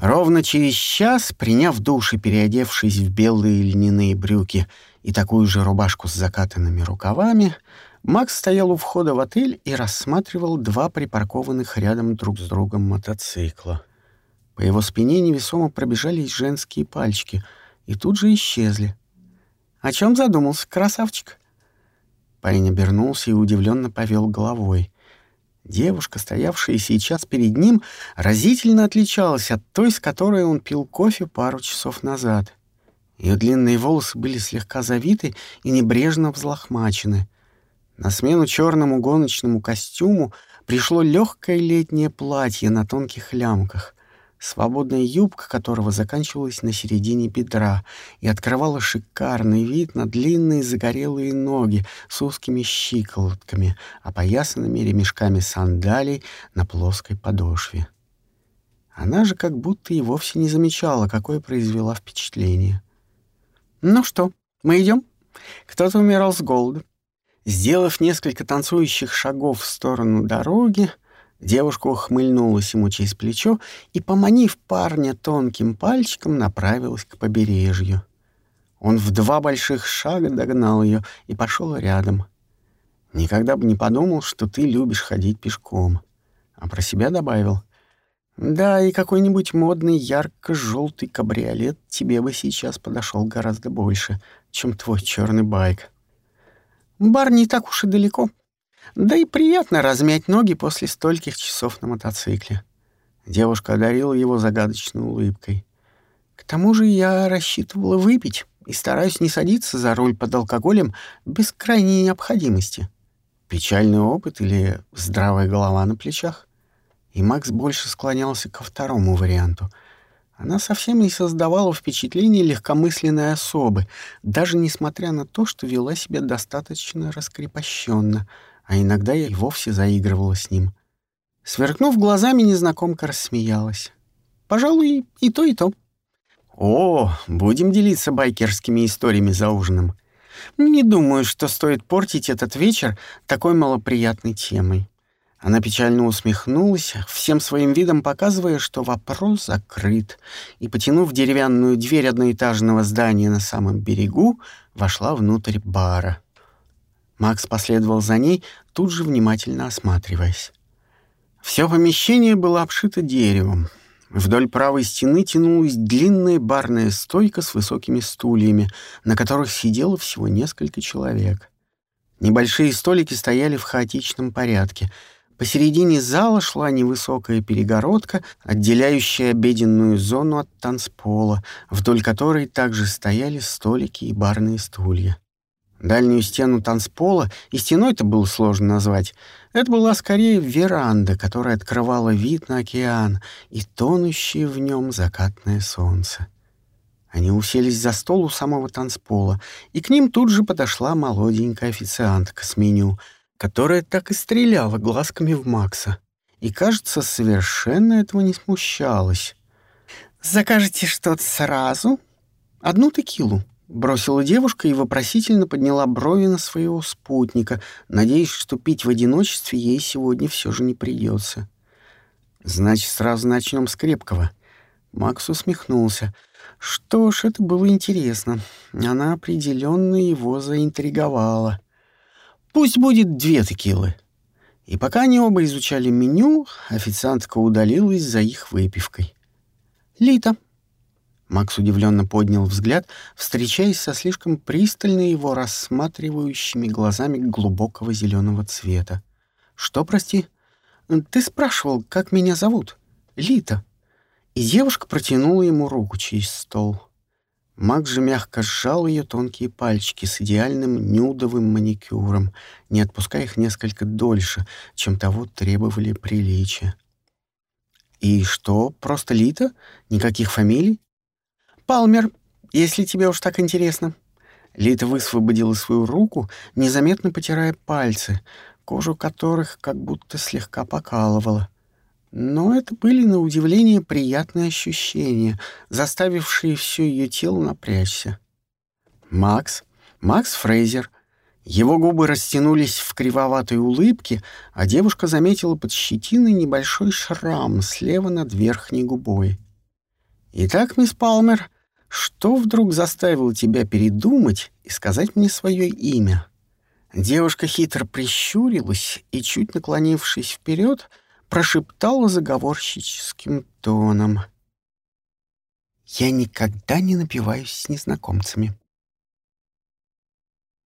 Ровно через час, приняв душ и переодевшись в белые льняные брюки и такую же рубашку с закатанными рукавами, Макс стоял у входа в отель и рассматривал два припаркованных рядом друг с другом мотоцикла. По его спине невесомо пробежались женские пальчики и тут же исчезли. «О чем задумался, красавчик?» Парень обернулся и удивленно повел головой. Девушка, стоявшая сейчас перед ним, разительно отличалась от той, с которой он пил кофе пару часов назад. Ее длинные волосы были слегка завиты и небрежно взлохмачены. На смену черному гоночному костюму пришло легкое летнее платье на тонких лямках свободная юбка которого заканчивалась на середине бедра и открывала шикарный вид на длинные загорелые ноги с узкими щиколотками, опоясанными ремешками сандалий на плоской подошве. Она же как будто и вовсе не замечала, какое произвела впечатление. «Ну что, мы идем? Кто-то умирал с голоду». Сделав несколько танцующих шагов в сторону дороги, Девушка ухмыльнулась ему через плечо и, поманив парня тонким пальчиком, направилась к побережью. Он в два больших шага догнал ее и пошел рядом. «Никогда бы не подумал, что ты любишь ходить пешком». А про себя добавил. «Да, и какой-нибудь модный ярко-желтый кабриолет тебе бы сейчас подошел гораздо больше, чем твой черный байк». «Бар не так уж и далеко», да и приятно размять ноги после стольких часов на мотоцикле. Девушка одарила его загадочной улыбкой. К тому же я рассчитывала выпить и стараюсь не садиться за руль под алкоголем без крайней необходимости. Печальный опыт или здравая голова на плечах? И Макс больше склонялся ко второму варианту. Она совсем не создавала впечатления легкомысленной особы, даже несмотря на то, что вела себя достаточно раскрепощенно — а иногда я и вовсе заигрывала с ним. Сверкнув глазами, незнакомка рассмеялась. «Пожалуй, и то, и то». «О, будем делиться байкерскими историями за ужином. Не думаю, что стоит портить этот вечер такой малоприятной темой». Она печально усмехнулась, всем своим видом показывая, что вопрос закрыт, и, потянув деревянную дверь одноэтажного здания на самом берегу, вошла внутрь бара. Макс последовал за ней, тут же внимательно осматриваясь. Все помещение было обшито деревом. Вдоль правой стены тянулась длинная барная стойка с высокими стульями, на которых сидело всего несколько человек. Небольшие столики стояли в хаотичном порядке. Посередине зала шла невысокая перегородка, отделяющая обеденную зону от танцпола, вдоль которой также стояли столики и барные стулья. Дальнюю стену танцпола, и стеной-то было сложно назвать, это была скорее веранда, которая открывала вид на океан и тонущее в нем закатное солнце. Они уселись за стол у самого танцпола, и к ним тут же подошла молоденькая официантка с меню, которая так и стреляла глазками в Макса. И, кажется, совершенно этого не смущалась. «Закажете что-то сразу?» «Одну текилу», Бросила девушка и вопросительно подняла брови на своего спутника, надеясь, что пить в одиночестве ей сегодня все же не придется. «Значит, сразу начнем с крепкого». Макс усмехнулся. Что ж, это было интересно. Она определенно его заинтриговала. «Пусть будет две текилы». И пока они оба изучали меню, официантка удалилась за их выпивкой. «Лита», Макс удивленно поднял взгляд, встречаясь со слишком пристально его рассматривающими глазами глубокого зеленого цвета. «Что, прости? Ты спрашивал, как меня зовут? Лита». И девушка протянула ему руку через стол. Макс же мягко сжал ее тонкие пальчики с идеальным нюдовым маникюром, не отпуская их несколько дольше, чем того требовали приличия. «И что, просто Лита? Никаких фамилий?» «Палмер, если тебе уж так интересно». Лита высвободила свою руку, незаметно потирая пальцы, кожу которых как будто слегка покалывала. Но это были, на удивление, приятные ощущения, заставившие все ее тело напрячься. «Макс, Макс Фрейзер». Его губы растянулись в кривоватой улыбке, а девушка заметила под щетиной небольшой шрам слева над верхней губой. Итак, мисс Палмер, что вдруг заставило тебя передумать и сказать мне свое имя?» Девушка хитро прищурилась и, чуть наклонившись вперед, прошептала заговорщическим тоном. «Я никогда не напиваюсь с незнакомцами».